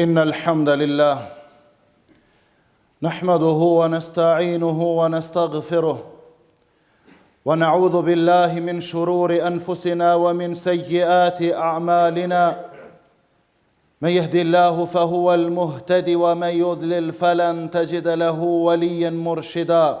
إن الحمد لله نحمده ونستعينه ونستغفره ونعوذ بالله من شرور أنفسنا ومن سيئات أعمالنا من يهدي الله فهو المهتد ومن يضلل فلن تجد له وليا مرشدا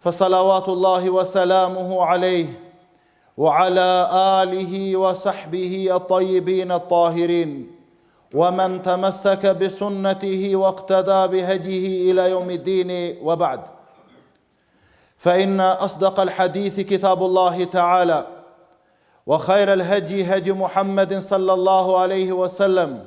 فصلوات الله وسلامه عليه وعلى اله وصحبه الطيبين الطاهرين ومن تمسك بسنته واقتدى بهديه الى يوم الدين وبعد فان اصدق الحديث كتاب الله تعالى وخير الهدي هدي محمد صلى الله عليه وسلم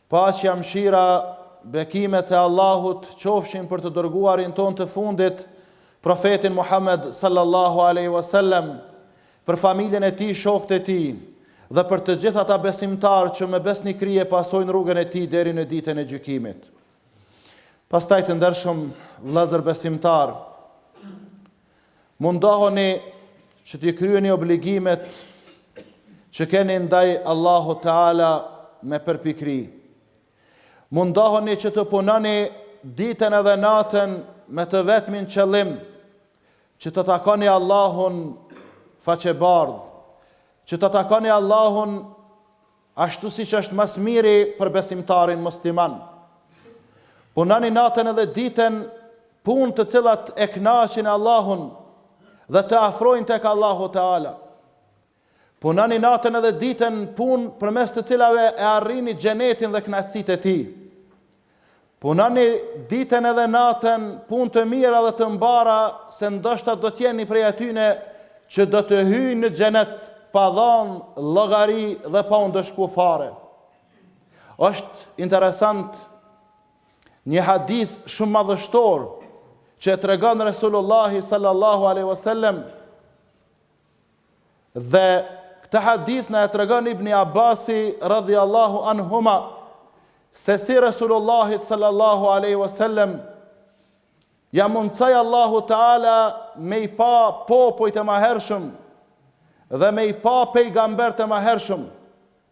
Paqja, mëshira, bekimet e Allahut qofshin për të dërguarin tonë të fundit, Profetin Muhammed sallallahu alaihi wasallam, për familjen e tij, shokët e tij dhe për të gjithë ata besimtarë që me besnikëri e pasojnë rrugën e tij deri në ditën e gjykimit. Pastaj të ndershëm vëllezër besimtarë, Mundohuni që t'i kryeni obligimet që keni ndaj Allahu Teala me përpikëri. Mundohuni që të punoni ditën edhe natën me të vetmin qëllim që ta takoni Allahun faqebardh, që ta takoni Allahun Ashtu siç është ma s'miri për besimtarin musliman. Punoni natën edhe diten punë të cilat e kënaqin Allahun dhe të afrojnë tek Allahu Teala. Punoni natën edhe diten punë përmes të cilave e arrini xhenetin dhe kënaqësitë e tij. Punoni ditën edhe natën, punë të mira dhe të mbara, se ndoshta do të jeni prej atyne që do të hyjnë në Xhenet pa dhan llogari dhe pa u ndëshku fare. Është interesant një hadith shumë madhështor që e tregon Resulullahi sallallahu alejhi wasallam Dhe këtë hadith na e tregon Ibni Abasi radhijallâhu anhuma se si Resulullahi sallallâhu alejhi ue sellem ja mundësoi Allahu Teala me i pa popujt e mahershëm dhe me i pa pejgamberët e mahershëm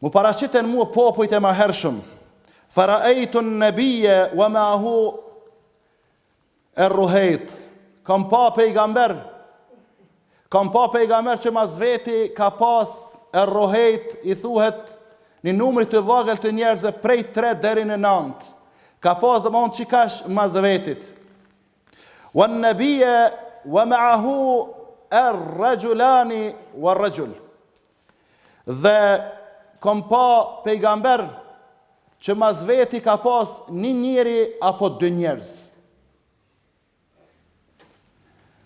M'u paraqitën mua popujt e mahershëm. Faraitu nabiyya wa ma'ahu ar-ruhayt. Kam pa pejgamber. Kam pa pejgamber që mas veti ka pas ar-ruhayt i thuhet ni numri të vogël të njerëzve prej 3 deri në 9. Ka pas domethon çikaq mas vetit. Wan nabiyya wa ma'ahu ar rajulani war rajul Dhe kom pa pejgamber që mas veti ka pas një njeri apo dy njerëz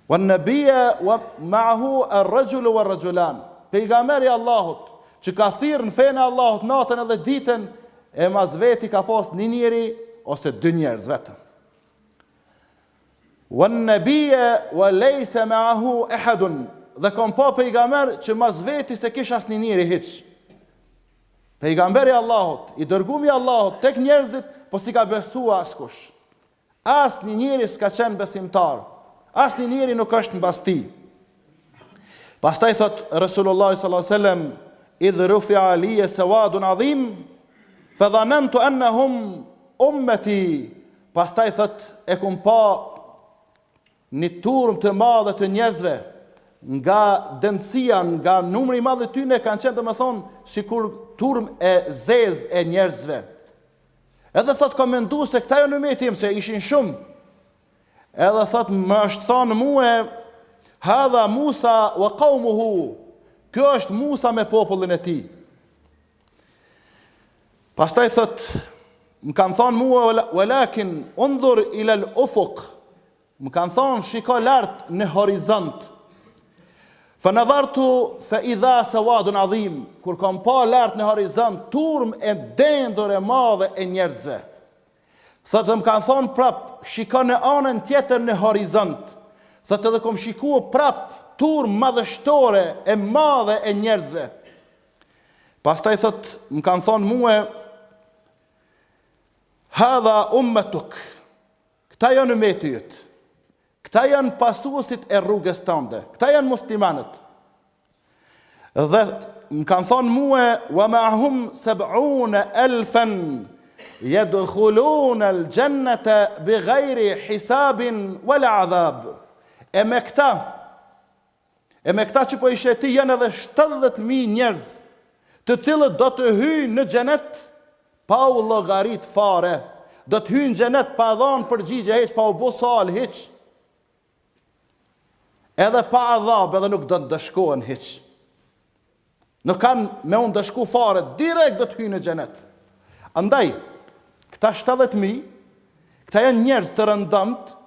Wan nabiyya wa ma'ahu ar rajul wa rajulan Pejgamber i Allahut që ka thirrë në fenë e Allahut natën edhe ditën e mas veti ka pas një njeri ose dy njerëz vetëm Wan nabiyya wa laysa ma'ahu ahadun. Dhe kam pa pejgamber që mas veti s'e kish asni njeri hiç. Pejgamber i Allahut, i dërgum i Allahut tek njerëzit, po s'i ka besua askush. Asni njeri s'ka qenë besimtar. Asni njeri nuk është mbas tij. Pastaj thot Resulullah sallallahu alaihi wasallam, "Idh rufi'a li sawadun adhim, fa dhanantu annahum ummati." Pastaj thot e kam pa një turm të madhe të njerëzve nga dëndësia, nga numri i madh i tyre kanë qenë domethënë sikur turm e zezë e njerëzve. Edhe thot kam mendu se këta janë ummeti im se ishin shumë. Edhe thot më është thënë mua hadha Musa wa qaumuhu. Ky është Musa me popullin e tij. Pastaj thot më kanë thënë mua walakin unzur ila al-ufuq. Më kanë thënë shiko lart në horizont. Fa nadhartu fa idha sawadun adhim, kur kam pa lartë në horizont, turm e dendur e madhe e njerëzve. Thotë dhe më kanë thonë prap, shiko në anën tjetër në horizont. Thotë edhe kom shikua prap turmë madhështore e madhe e njerëzve. Pastaj thotë, më kanë thonë mua, hadha ummatuk. Këta janë ummeti yt. Këta janë pasuesit e rrugës tënde. Këta janë muslimanët. Dhe më kanë thonë mua wa ma'ahum sab'una alfan yadkhulun al-jannata bighayri hisabin wala adhab. E me këta e me këta që po i sheh ti janë edhe 70000 njerëz, të cilët do të hyjnë në xhenet pa u llogarit fare. Do të hyjnë në xhenet pa dhënë përgjigje hiç, pa u bë sual hiç. Edhe pa adhab edhe nuk do të ndëshkohen hiç. Nuk kanë me u ndëshku fare, direkt do të hyjnë në xhenet. Andaj, këta 70.000, këta janë njerëz të rëndomtë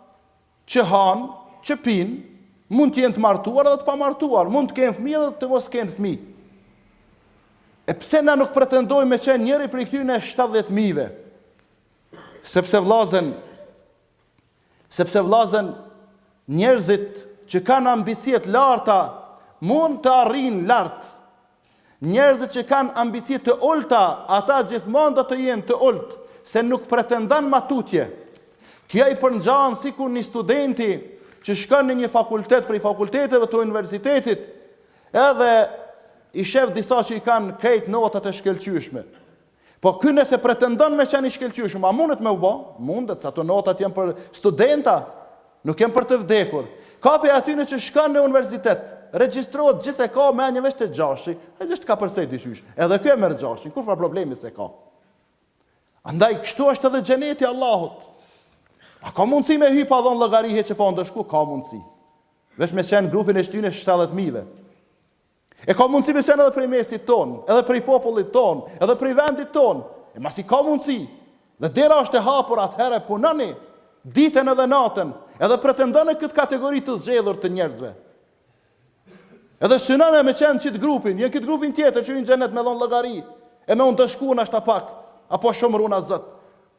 që hanë, që pinë, mund të jenë të martuar edhe të pamartuar, mund të kenë fëmijë edhe të mos kenë fëmijë. E pse na nuk pretendojmë me qenë njëri prej këtyre 70.000-ve? Sepse vëllazën Sepse vëllazën, njerëzit që kanë ambicie të larta mund të arrijnë lart. Njerëzit që kanë ambicie të ulta, ata gjithmonë do të jenë të ultë, se nuk pretendon ma tutje. Kjo i përngjan sikur një studenti që shkon në një fakultet prej fakulteteve të universitetit, edhe i shef disa që i kanë krejt notat e shkëlqyeshme. Po ky nëse pretendon me qenë i shkëlqyeshëm, a mundet me u bë? Mundet, se ato notat janë për studenta, nuk janë për të vdekur. Ka prej atyre që shkon në universitet, regjistrohet, gjithë e ka mendjen veç te gjashti, ai veç të kapërcejë dyqysh. Edhe ky e merr gjashtin, kurrfarë problemi s'e ka. Andaj kështu është edhe xheneti i Allahut. A ka mundësi me hy pa dhënë llogari hiç e pa ndëshku? Ka mundësi. Veç me qenë grupin e shtynë 70 mijëve. E ka mundësi me qenë edhe prej mesit tonë, edhe prej popullit tonë, edhe prej vendit tonë. E masi ka mundësi, dhe dera është e hapur atëherë punoni, ditën edhe natën, edhe pretendoni këtë kategori të zgjedhur të njerëzve. Edhe synone me qenë qitë grupin, jo në këtë grupin tjetër që hyn në xhenet me dhënë llogari, e me u ndëshku ndoshta pak, apo shumë runa Zot.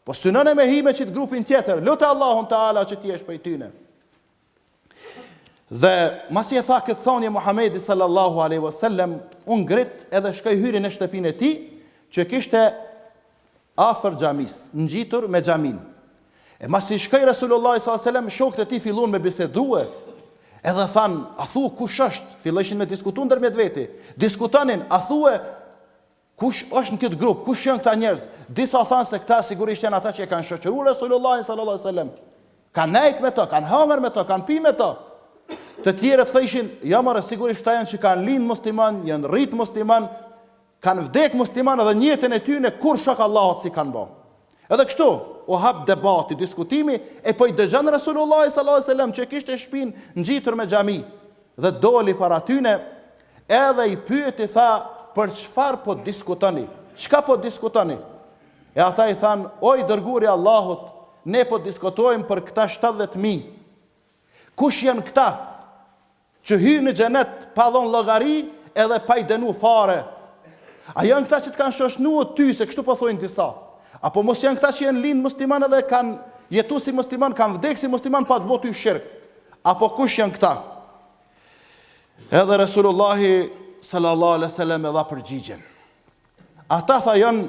Po synone me hi me qitë grupin tjetër, lute Allahun teala që ti jesh prej tyne. Dhe masi e tha këtë thanje Muhamedi sallallahu alaihi wasallam, u ngrit edhe shkoi hyri në shtëpinë e tij, që kishte afër xhamisë, ngjitur me xhaminë. E masi shkoi Resulullah sallallahu alaihi wasallam, shokët e tij filluan me bisedue, edhe than, athue kush është? Fillojshin me diskutu ndërmjet veti. Diskutonin, athue Kush është në këtë grup? Kush janë këta njerëz? Disa thanë se këta sigurisht janë ata që e kanë shoqëruar Resulullahin sallallahu alaihi wasallam. Kanë nejt me to, kanë hangër me to, kanë pi me to. Të tjerët thojshin, jo more, sigurisht këta janë që kanë lind musliman, janë rrit musliman, kanë vdek musliman dhe në jetën e tyre kur shok Allahut s'i kanë bë. Edhe kështu u hap debati, diskutimi, e po i dëgjon Resulullahi sallallahu alaihi wasallam që kishte shpinë ngjitur me xhami dhe doli para tyne, edhe i pyeti tha, për çfarë po diskutoni? Çka po diskutoni? E ata i thanë, o i dërguari i Allahut, ne po diskutojmë për këta 70 mijë. Kush janë këta? Që hyjnë në xhenet pa dhënë llogari edhe pa i denu fare. A janë këta që të kanë shoqnu ty se kështu po thonë disa? Apo mos janë këta që janë lind musliman edhe kanë jetu si musliman, kanë vdekë si musliman pa të bo ty shirk? Apo kush janë këta? Edhe Resulullahi sallallahu alaihi wasallam e dha përgjigjen. Ata tha janë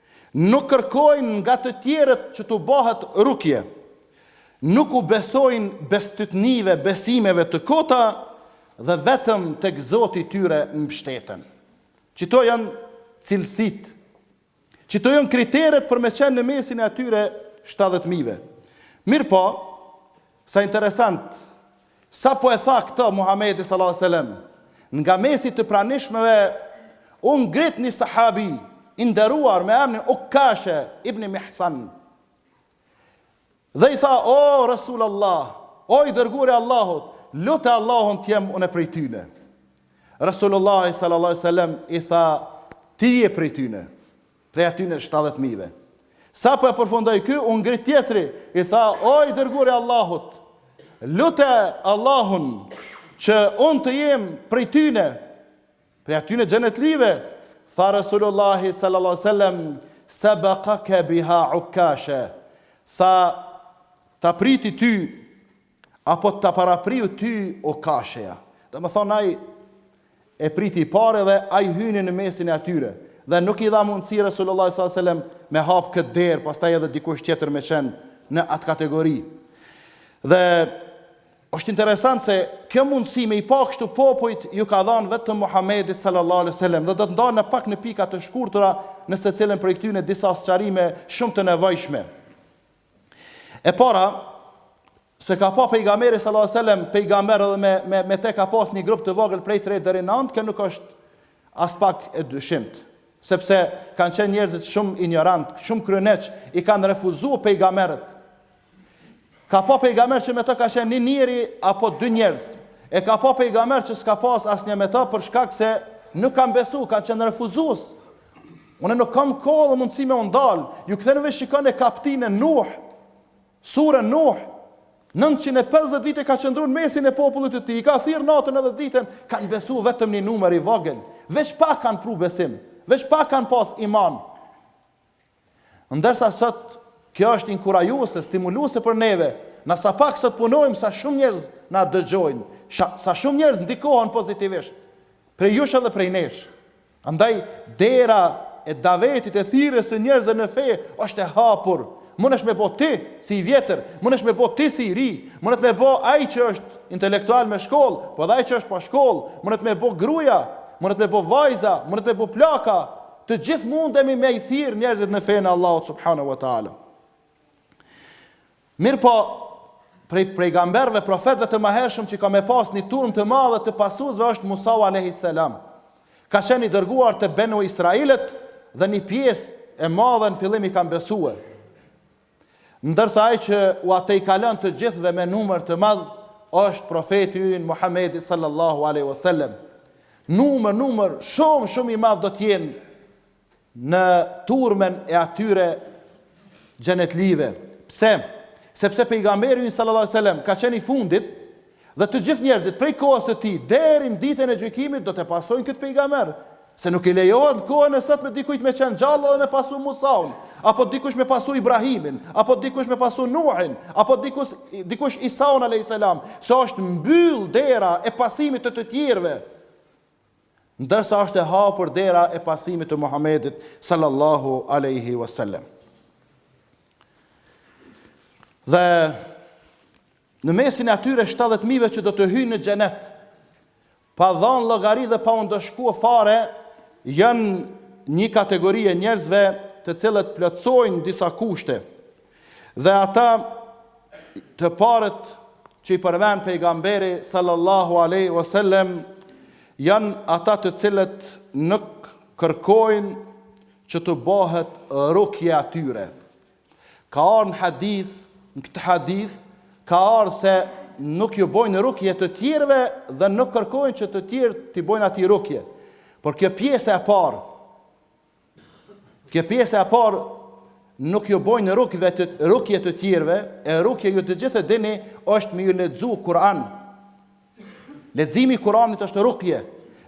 Nuk kërkojnë nga të tjerët që t'u bëhet rukje. Nuk u besojnë bestytnive besimeve të kota dhe vetëm tek Zoti i tyre mbështeten. Qëto janë cilësitë. Qëto janë kriteret për me qenë në mesin e atyre shtatëdhjetë mijëve. Mirëpo, sa interesant, Sapo e tha këtë Muhamedi sallallâhu alejhi ve sellem, nga mesi i të pranishmëve u ngrit një sahabi i nderuar me emrin Ukashe ibn Mihsan dhe i tha, O Resulallah, o i Dërguari i Allahut, lute Allahun të jem unë prej tyne. Resulullahi sallallâhu alejhi ve sellem i tha, Ti je prej tyne. Prej atyne shtatëdhjetë mijëve. Sapo e përfundoi ky, u ngrit tjetri, i tha, O i Dërguari i Allahut! Lute Allahun që unë të jem prej tyne, prej atyne xhenetlijve! Tha Resulullahi sallallahu alejhi ve sellem, Sabaqake biha Ukashe. Tha, Ta priti ty Apo ta parapriu ty Ukasheja. Domethënë ai e priti i pari dhe ai hyni në mesin e atyre dhe nuk i dha mundësi Resulullahi sallallahu alejhi ve sellem me hap këtë derë, pastaj edhe dikush tjetër me qenë në atë kategori. Dhe është interesant se kjo mundësi me i pa kështu popujt iu ka dhanë vetëm Muhamedit sallallahu alejhi ve sellem dhe do të ndalem pak në pika të shkurtëra në secilën prej këtyre disa sqarime shumë të nevojshme. E para, se ka pa pejgamberi sallallahu alaihi wasallam pejgamber edhe me me me te ka pas një grup të vogël prej 3 deri në 9, kjo nuk është aspak e dyshimt, sepse kanë qenë njerëzit shumë injorant, shumë kryeneç, i kanë refuzuar pejgamberët. Ka pa pejgamber që me të ka qenë një njeri apo dy njerëz. E ka pa pejgamber që s'ka pas asnjë me të për shkak se nuk kanë besu, kanë qenë refuzues Unë nuk kam kohë dhe mundësi me u ndal, ju kthenu e shikone kaptinën Nuh, suren Nuh, 950 vite ka qëndru në mesin e popullit të tij, i ka thirr natën edhe ditën, kanë besu vetëm një numër i vogël, veç pak kanë pru besim, veç pak kanë pas iman, Ndërsa sot kjo është inkurajuese, stimuluese për neve, na sa pak sot punojmë sa shumë njerëz na dëgjojnë, sa shumë njerëz ndikohen pozitivisht prej jush edhe prej nesh. Andaj dera e davetit e thirrjes së njerëzve në fe është e hapur. Mundesh me bë ti si i vjetër, mundesh me bë ti si i ri, mundet me bë ai që është intelektual me shkollë, po edhe ai që është pa shkollë, mundet me bë gruaja, mundet me bë vajza, mundet me bë plaka, Të gjithë mundemi me i thirr njerëzit në fenë e Allahut subhanahu wa taala. Mirpo prej pejgamberëve, profetëve të mëhershëm që ka me pas një turmë të madhe të pasuesve është Musa alayhi salam. Ka qenë i dërguar te Benu Israilët dhe një pjesë e madhe në fillim i kanë besuar. Ndërsa ai që ua tejkalon të gjithëve me numër të madh është Profeti ynë Muhamedi sallallahu alejhi ve sellem. Numër, numër shumë shumë i madh do të jenë në turmen e atyre xhenetlive. Pse? Sepse pejgamberi ynë sallallahu alejhi ve sellem ka qenë i fundit Dhe të gjithë njerëzit prej kohës së tij deri në ditën e gjykimit do të pasojnë këtë pejgamber, se nuk i lejohet në kohën e sotme dikujt me qenë gjallë dhe me pasu Musaun, apo dikush me pasu Ibrahimin, apo dikush me pasu Nuhin, apo dikush dikush Isaun alejhi selam, se është mbyllë dera e pasimit të të tjerëve, ndërsa është e hapur dera e pasimit të Muhamedit sallallahu alejhi wasallam. Dhe Në mesin e atyre shtatëdhjetë mijëve që do të hyjnë në Xhenet, pa dhënë llogari dhe pa u ndëshkuar fare, janë një kategori e njerëzve të cilët plotësojnë disa kushte. Dhe ata të parët që i përmend pejgamberi sallallahu alejhi o sellem janë ata të cilët nuk kërkojnë që t'u bëhet rukje atyre. Ka ardhë në hadith, në këtë hadith, ka ardhë se nuk ju bojnë rukje të tjerve dhe nuk kërkojnë që të tjerët t'i bojnë atij rukje. Por kjo pjesa e parë, kjo pjesa e parë nuk ju bojnë rukve të, rukje të tjerve, e rukje ju të gjithë e dini është me ju lexu Kur'an. Leximi i Kuranit është rukje,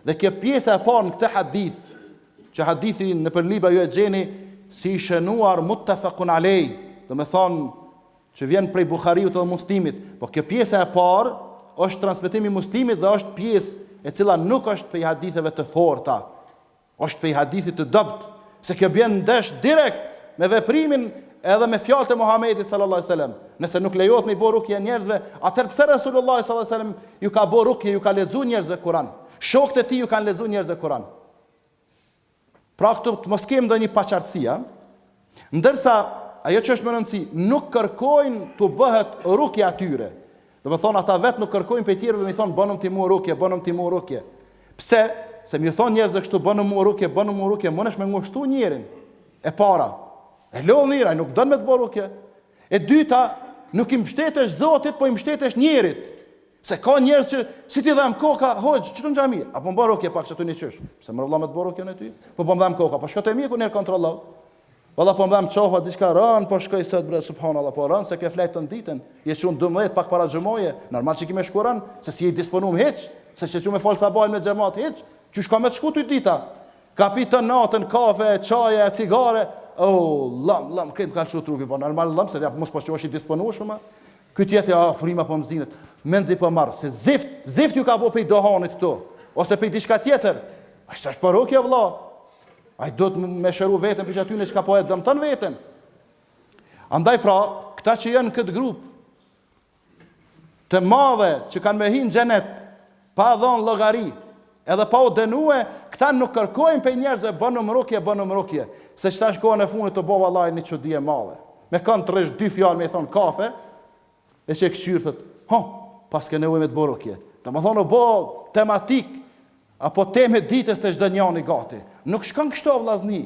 dhe kjo pjesa e parë në këtë hadith, që hadithin nëpër libra ju e gjeni si i shënuar muttefakun alej, domethënë që vjen prej Buhariut dhe Muslimit, po kjo pjesa e parë është transmetim i Muslimit dhe është pjesë e cila nuk është prej haditheve të forta. Është prej hadithit të dobtë se kjo bjen ndesh direkt me veprimin edhe me fjalët e Muhamedit sallallahu alejhi ve selam. Nëse nuk lejohet me i bë rukje njerëzve, atëherë pse Resulullahi sallallahu alejhi ve selam ju ka bë rukje, ju ka lexu njerëzve Kur'an? Shokët e tij ju kanë lexu njerëzve Kur'an. Pra këtu të mos kemë ndonjë paqartësi, a? Ndërsa, ajo që është me rëndësi, nuk kërkojnë t'u bëhet rukje atyre. Domethënë, ata vetë nuk kërkojnë prej tjerëve me u thënë, bënëm ti mu rukje, bënëm ti mu rukje. Pse? Se me u thënë njerëzve kështu, bëna mu rukje, bëna mu rukje, mundesh me ngushtu njerin. E para, e lodhë njëra, nuk don me të bë rukje. E dyta, nuk i mështetesh zotit, po i mështetesh njerit. Se ka njerëz që si t'i dhamb koka, hoxhë, çu në xhami, apo më ban rukje pak çatu, qysh. Pse more vëlla me të bërë rukje unë ty. Po po më dhamb koka, po shko te mjeku në kontroll. Valla po më dhamb qafa diçka ran, po shkoj sot bre subhanallahu, po ran se ke fjetë tanë ditën. Je çu në 12 pak para xhumaje, normal që ki me shku ran, se s'je i disponum hiç, se s'je çu me fal sabahin me xhamat hiç, qysh ka me të shku ty dita. Ka pi tanë natën kafe, çaje, cigare, oh, lam, lam, krejt m'ka lshu trupi, po normal lam se ja mos po je i disponueshëm. Ky tjetri aa fryma po m'zinet mezi po marr se zift zift ju ka bo pej duhanit këtu ose pej diçka tjetër ai s'është për rukje vëlla ai duhet me shëru veten prej atyne çka po e dëmton veten andaj pra këta që janë këtë grup të madhe që kanë me hi n'xhenet Pa dhënë llogari, edhe pa u denue, këta nuk kërkojnë pej njerëzve bënëm rukje, bënëm rukje, se qetash kohën e funit u bo vallahi një çudi e madhe. Me kënd të rrish dy fjalë me i thonë kafe, e qe kqyr thot, ha, paske nevojë me të bo rukje. Domethënë u bo tematikë apo temë e ditës te çdo njani gati. Nuk shkon kështu o vllazni.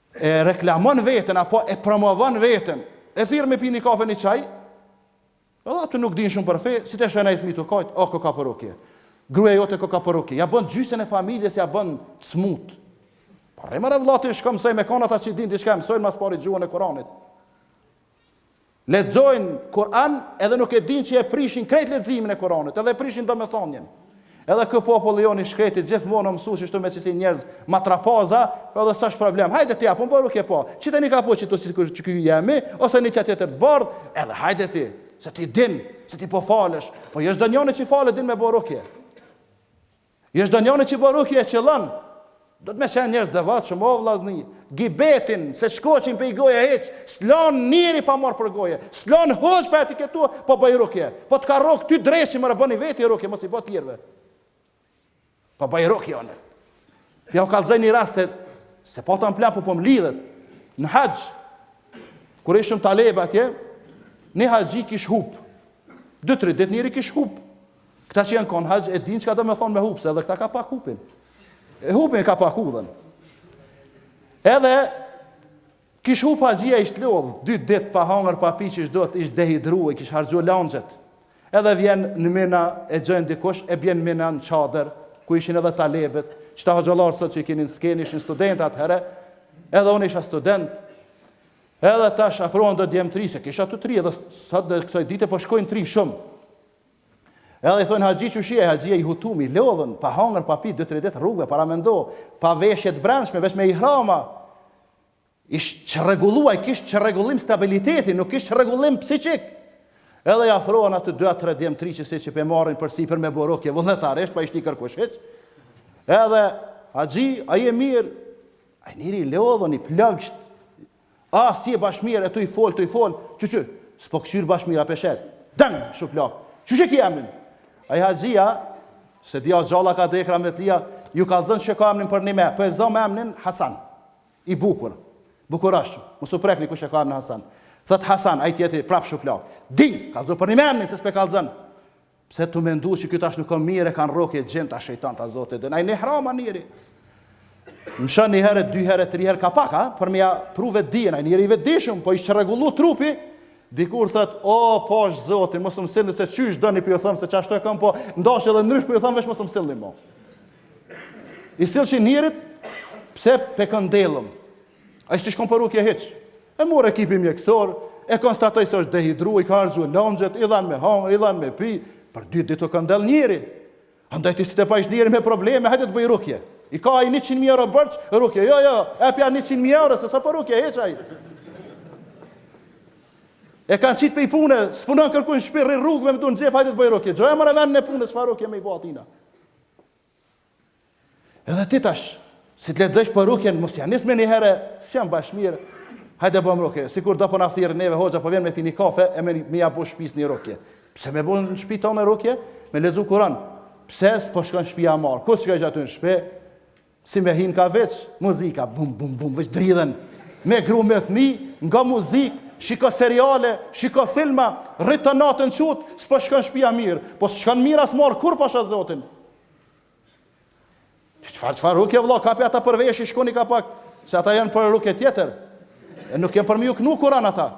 E reklamon veten apo e promovon veten. E thirr me pi ni kafe një çaj. Edhe aty nuk din shumë për fe, si t'e shohin naj fëmijë tu kajt, oh koka për rukje. Gruaja jote koka për rukje, ja bën gjysën e familjes, ja bën smut. Po rri more vlla ti shko mësoj me kanë ata që din diçka, mësojnë ma s'pari gjuhën e Kuranit. Lexojnë Kur'an edhe nuk e dinë që e prishin krejt leximin e Kur'anit, edhe e prishin domethënien. Edhe ky populli jon i shkreti gjithmonë o mësu kështu me qisi njerëz matrapaza, po edhe s'është problem. Hajde ti a po bën rukje po. Qite ni kapuç ti sikur qiky jemi, ose ni qat tjetër të bardh, edhe hajde ti, se ti din, se ti po falësh. Po jo çdo njëri që falet din me bo rukje. Jo çdo njani që bën rukje e qëllon. Duhet me qenë njerëz të devotshëm o vllazni. Gibetin, s'e shkoqin prej goje hiç, s'lan njeri pa marrë për goje, s'lan hoxhë pa etiketu, po bëj rukje. Po të ka rrokë ty dreqi more bëni veti rukje, mos i bë tjerëve. Po bëj rukje unë. Po jau kallëzoj një rast se s'e pata n'plan po po m'lidhet. Në haxh. Kur ishim talebe atje, një haxhi kish hup. Dy tre ditë njëri kish hup. Këta që janë konë n'haxh, e din çka do me thonë me hupë, se edhe këta ka pak hupin. E hupin ka pak udhën. Edhe, kish hupë haxhia ish lodhë, dy ditë pa hangër, pa pi qysh duhet, ish dehidru e kish harxhu langjet. Edhe vjen në Mina e gjen dikush, e bjen Mina në çadër, ku ishin edhe talebet, qeta hoxhallarë sot që i kini në skenë, ishin student atëhere, edhe unë isha student, edhe tash afrohen do djem të ri, se kish të ri, edhe sot e kësaj dite, po shkojnë të ri shumë, Edhe i thonë haxhi qysh je, haxhia i hutum, i lodhën, pa hangër, pa pi, dy-tre ditë rrugëve, paramendo, pa veshje të brendshme, veç me ihrama. Ish çrregullu ai, kish çrregullim stabiliteti, nuk kish çrregullim psiqik. Edhe i afrohen aty dy a tre djem të ri qësi që pe marrin përsipër me bo rukje vullnetarisht, pa i shti kërkush hiç. Edhe haxhi, a je mirë, ai njeri i lodhën, i plogësht, Ah, si je bash mirë, e tuj fol, tuj fol, çu çu, s'po kqyr bash mirë, a ke shejtan, dang, shuplak, qysh e ki emnin? Ai haxhia, se di a gjallë a ka dekë rahmetlija, ju kallzon qysh e ka emnin përnime, po e zëm emnin Hasan, i bukur, bukurashëm, mos u prekni kush e ka emnin Hasan, thot Hasan, ai tjetri prap shuplak, di, kallzo përnime emnin, se s'po e kallzon, Pse tu mendu që ky tash nuk o mirë e kanë rrok exhinta shejtanta Zoti e di ai nahrama njeri. Mshoj një herë, dy herë, tri herë ka pak, a? Për më ja pru vetëdijen, ai njeri i vetëdijshëm, po i çrregullun trupi, Dikur thot, o, oh, pash Zotin, mos më sillni se qysh doni po ju thom, se qashtu e kam, po n'dash edhe ndrysh po ju thom, veç mos më sillni mo. I sillshin njerit, pse pe këndellum, Ai s'ish kon për rukje hiç. E morr ekipi mjekësor, e konstatoi se është dehidruar, i ka harxhuar lëngjet, i dhanë me hangër, i dhanë me pi, për dy ditë u këndell njeri. Andaj ti si të pajsh njeri me probleme, hajde të boj rukje. I ka ai 100.000 euro borxh, rukje, jo, jo, epja 100.000 euro, se s'o për rukje hiç ai. E kanë qitë prej pune, s'punon kërkun i shkretë, rrugëve me dur në xhep, hajde të boj rukje. Gjoja merre vene në punë, çfarë rukje me i bo atij na. Edhe ti tash, si të lexojsh për rukjen, mos ja nis menjëherë, s'jam bash mirë, hajde bom rukje, sikur do po na thirrë neve hoxha, po vjen me pi ni kafe, e me, me ja bo shpis një rukje. Pse me bo në shpi tane rukje, me lexu kuran, pse s'po shkon shpia marë, kur te qajo gjatë në shpi, si me hi n'kafiç, muzika, bum, bum, bum, veç dridhen, me gru me fmi, nga muzik, shiko seriale, shiko filma, rri tanë natën qutë, s'po shkon shpia mirë, po s'shkon mirë as marë, kur pasha zotin, Çfarë çfarë rukje vëlla, kapi ata për veshë, shkoni ka pak, se ata janë për rukje tjetër. E nuk janë për me ju knu kuran ata.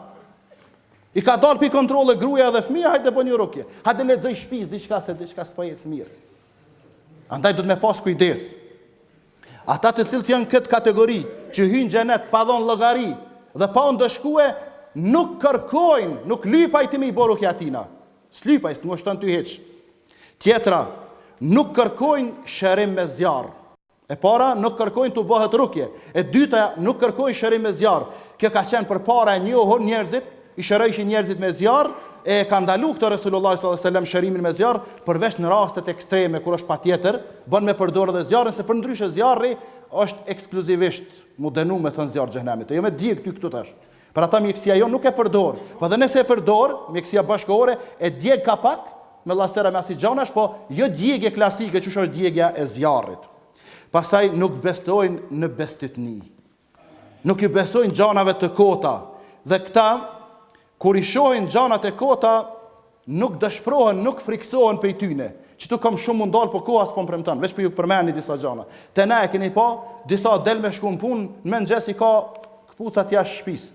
I ka dalë prej kontrolle gruja dhe fëmija, hajde bon një rukje. Hajde lexoj shpis, diçka se diçka s'po i ecë mirë. Andaj duhet me pas kujdes. Ata të cilët janë këtë kategori, që hyjnë xhenet pa dhonë llogari dhe pa u ndëshkue, nuk kërkojnë, nuk lyp ai ti me i bo rukje ti na. S'lyp ai, s'ngushton ty hiç. Tjetra, Nuk kërkojnë shërim me zjarr. E para, nuk kërkojnë t'u bëhet rukje. E dyta, nuk kërkojnë shërim me zjarr. Kjo ka qenë përpara e njohur njerëzit, i shërojshin njerëzit me zjarr, e e ka ndalu këtë Resulullahi sallallahu alejhi ve sellem shërimin me zjarr, përveç në rastet ekstreme kur është patjetër, bën me përdorë edhe zjarrin se përndryshe zjarri është ekskluzivisht mu dënu me thënë zjarr i xhehenemit, e jo me djeg ty këtu tash. Për ata mjekësia jonë nuk e përdor, po dhe nëse e përdor, mjekësia bashkëkohore e djeg ka pak me lasera me asi gjanash, po jo djegje klasike qysh është djegia e zjarrit. Pastaj nuk besojnë në bestytni. Nuk i besojnë gjanave të kota dhe këta kur i shohin gjanat e kota Nuk dëshprohen nuk friksohen pej tyne. Qëtu kom shumë mu ndal po koha s'po m'premton, veç po ju përmeni disa gjana. Te ne e keni pa, disa del me shku në punë, në mengjes i ka këpucat jashtë shpis.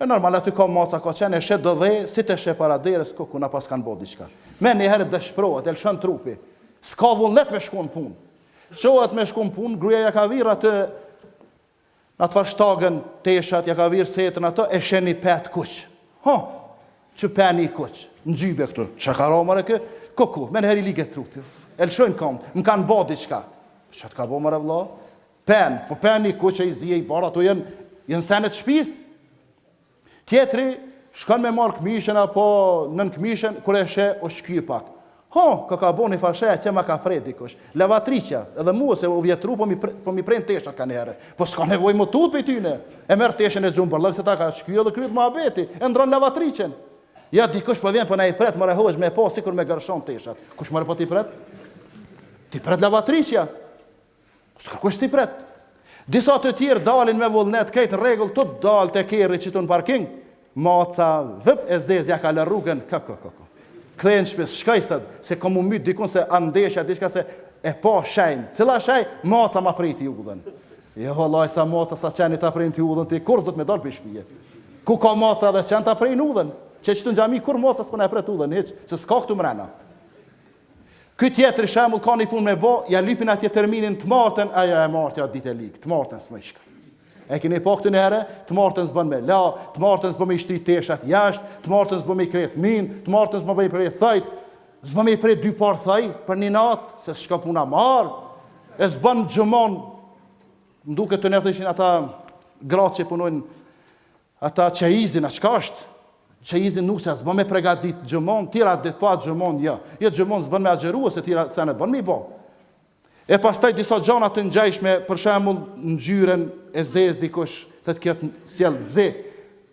E normal aty ka maca ka qen e sheh do dhe si t'e sheh para derës kuku na paskan bo diçka. Menjëher dëshprohet, e lshon trupi. Ska vullnet me shku në punë. Çohet me shku në punë, gruja ja ka virë atë N'at far shtagën teshat ja ka vir setrën atë e sheh ni pe t'kuq. Ho! Qy peni i kuq. N'xhybe këtu. Çka ka ra more kë? Kuku, menjëherë i liget trupi. E lëshojnë këmbët. Më kanë bo diçka. Çka të ka bo more vëlla? Pen, po peni i kuq e i zi e i bardhë ato janë janë sene të shtëpisë. Tjetri shkon me marr këmishën apo nën këmishën kur e sheh u shky pak. Ho, ka ka bo një far sheje qe ma ka pre dikush. Lavatriqja, edhe mua se u vjetru po mi po mi pren teshat kanjëherë. Po s'ka nevojë mu tut prej tyne. E merr teshen e xhun n'bërllok se ta ka shky edhe kryhet muhabeti, e ndrron lavatriqen. Ja dikush po vjen po na i pret more hoxhë me pa sikur me gërshon teshat. Kush more po ti pret? Ti pret lavatriqja. Ska kush ti pret. Disa të tjerë dalin me vullnet, krejt në rregull, tu dal te kerri qitu në parking, maca vëp e zezë ja kalon rrugën, kë kë kë kë. Kthehen në shtëpi, s'shkoj sot, se kam mu myt dikun se a ndesha diçka se e pa shenjë. Cila shenjë? Maca ma priti udhën. Jo vallaj sa maca sa qeni ta prejnë ti udhën ti kurr s'do t me dal prej shpije. Ku ka maca dhe qen ta prejnë udhën? Qe qitu në xhami kurr maca s'po na pret udhën hiç, se s'ka këtu mrena. Ky tjetri shembull ka një punë me bo, ja lypin atje terminin të martën, ajo e martja është ditë e ligë, të martën s'më shkon. E keni pa këtë një herë, të martën s'bën me la, të martën s'bën me i shtri teshat jashtë, të martën s'bën me i kreh thminë, të martën s'bën me i pre thajt, s'bën me i pre dy parë thaj për një natë, se s'shkon puna marë, e s'bën gjëmon, nduke të ne thëshin ata gratë që punojnë Ata çejizin a çka është? Çejizin nuses s'bën me pregadit xhumanë, tira atë ditë pa atë xhumanë, jo. Jo xhumanë s'bën me agjeru e se tira se në bën me i bo. E pastaj disa gjana të ngjajshme, për shembull ngjyren e zezë dikush, thotë kjo të sjell zi,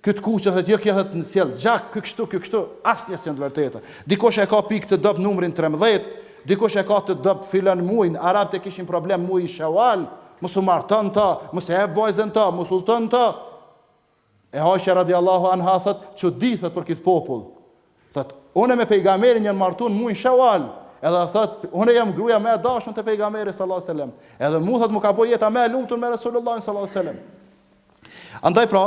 ky të kuqe thotë jo kjo thotë më sjell gjak, ky kështu, ky kështu, asnjë s'janë të vërteta. Dikush e ka pikë të dobët numrin trembëdhjetë, dikush e ka të dobët filan muajin, arabët e kishin problem muajin shewal, Mos u marto n'të, mos e jep vajzën n'të, mos udhëto n'të. E Aisha radiallahu anha thot, çudi thot për këtë popull. Thot, unë me pejgamberin jam martuar muin Shawal, edhe thot, unë jam gruaja më e dashur te pejgamberi sallallahu alajhi wasallam. Edhe mua thot m'u ka bo jeta më e lumtur me Resulullah sallallahu alajhi wasallam. Andaj pra,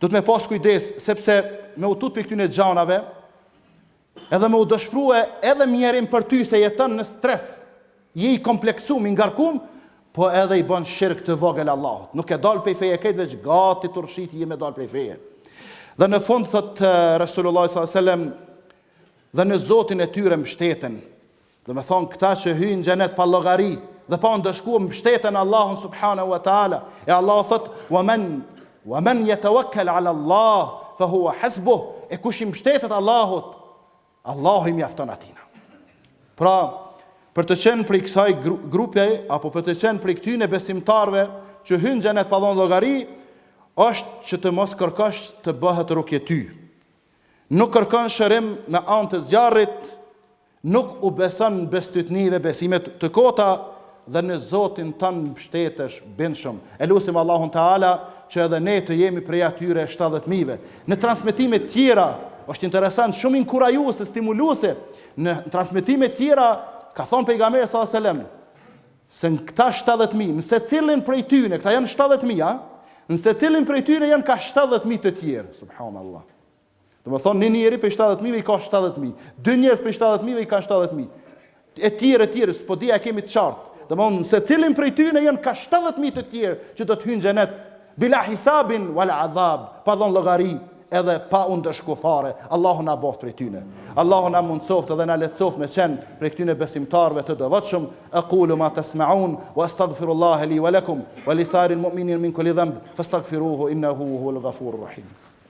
duhet me pas kujdes, sepse me u tut prej këtyne gjanave, Edhe me u dëshprue edhe mjerim për ty se jeton në stres, je i kompleksum, i ngarkum, po edhe i bën shirk të vogël Allahut. Nuk ke dalë prej feje krejt veç gati t'u rrshit je me dalë prej feje. Dhe në fund thot Resulullah sallallahu alaihi wasallam dhe në Zotin e tyre mbështeten. Do me thonë këta që hyjnë xhenet pa llogari dhe pa u ndëshkue mbështeten Allahun subhanahu wa ta'ala. E Allahu thotë, wa men, wa men jetewakkel ala Allah, fa hua hasbuh, e kush i mbështetet Allahut, Allahu i mjafton atina. Pra, për të qenë prej kësaj grupe, apo për të qenë prej këtyne besimtarve, që hyjnë xhenet pa dhonë llogari, është që të mos kërkosh të bëhet rukje ty. Nuk kërkon shërim me anë të zjarrit, Nuk u beson bestytnive besime të kota dhe në Zotin tënd mbështetesh bindshëm. E lusim Allahun teala që edhe ne të jemi prej atyre shtatëdhjetë mijëve. Në transmetime të tjera, është interesant, shumë inkurajuese, stimuluese, në transmetime të tjera ka thënë pejgamberi sallallahu alajhi wasallam se këta shtatëdhjetë mijë, në secilin prej tyne, këta janë shtatëdhjetë mijë, a? Në secilin prej tyne janë ka shtatëdhjetë mijë të tjerë, subhanallahu. Domethonë, një njeri prej 70.000 i ka 70.000, dy njerëz prej 70.000 i ka 70.000, e tjerë, e tjerë, s'po di a e kemi të qartë. Domethonë, secilin prej tyne janë ka 70.000 të tjerë që do të hyjnë xhenet, bila hisabin, wala adhab, pa dhonë llogari, edhe pa u ndëshku fare, Allahu na boftë prej tyne. Allahu na mundësoftë dhe na lehtësoftë me qenë prej këtyne besimtarve të devotshëm, ekulu ma tesmaun, wa astagfirullahi li wa lakum, wa lisairil mu'minin min kulli dhenb, fa astagfiruhu innahu huwel gafur rahim.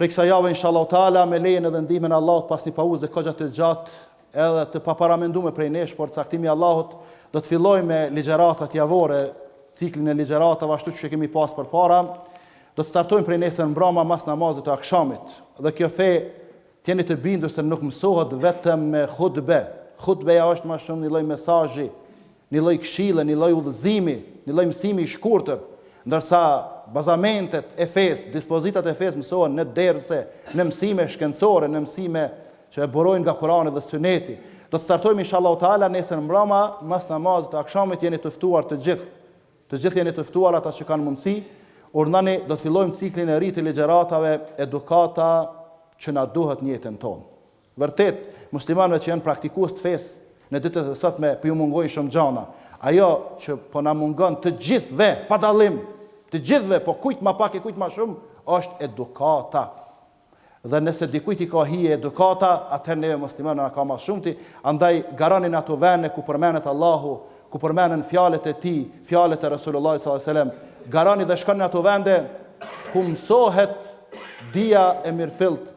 Prej kësaj jave inshallahu teala me lejen edhe ndihmën e Allahut pas një pauze kogja të gjatë edhe të paparamendume prej nesh, por caktimi i Allahut do të fillojmë me ligjëratat javore, ciklin e ligjëratave ashtu siç e kemi pas përpara. Do të startojmë prej nesër mbrama mas namazit të akshamit. Dhe kjo fe të jeni të bindur se nuk mësohet vetëm me hutbe. Hutbeja është ma shumë një lloj mesazhi Një lloj këshille, një lloj udhëzimi, një lloj mësimi i shkurtër, ndërsa bazamentet e fesë, dispozitat e fesë mësohen në derse, në mësime shkencore, në mësime që burojnë nga Kurani dhe Suneti. Do të startojmë inshallahu teala nesër mbrëma, mas namazit të akşamit jeni të ftuar të gjithë. Të gjithë jeni të ftuar ata që kanë mundësi. Urnani, do të fillojmë ciklin e ri të ligjëratave Edukata që na duhet në jetën tonë. Vërtet, muslimanëve që janë praktikues të fesë, në ditët e sotme po ju mungojnë shumë gjana. Ajo që po na mungon të gjithëve, pa dallim, të gjithëve, po kujt ma pak e kujt ma shumë, është edukata. Dhe nëse dikujt i ka hije edukata, atëherë neve muslimanëve na ka ma s'shumti, andaj garoni në ato vende ku përmendet Allahu, ku përmenden fjalët e tij, fjalët e Resulullahit sallallahu alaihi wasallam, garoni dhe shkoni në ato vende ku mësohet dija e mirëfilltë,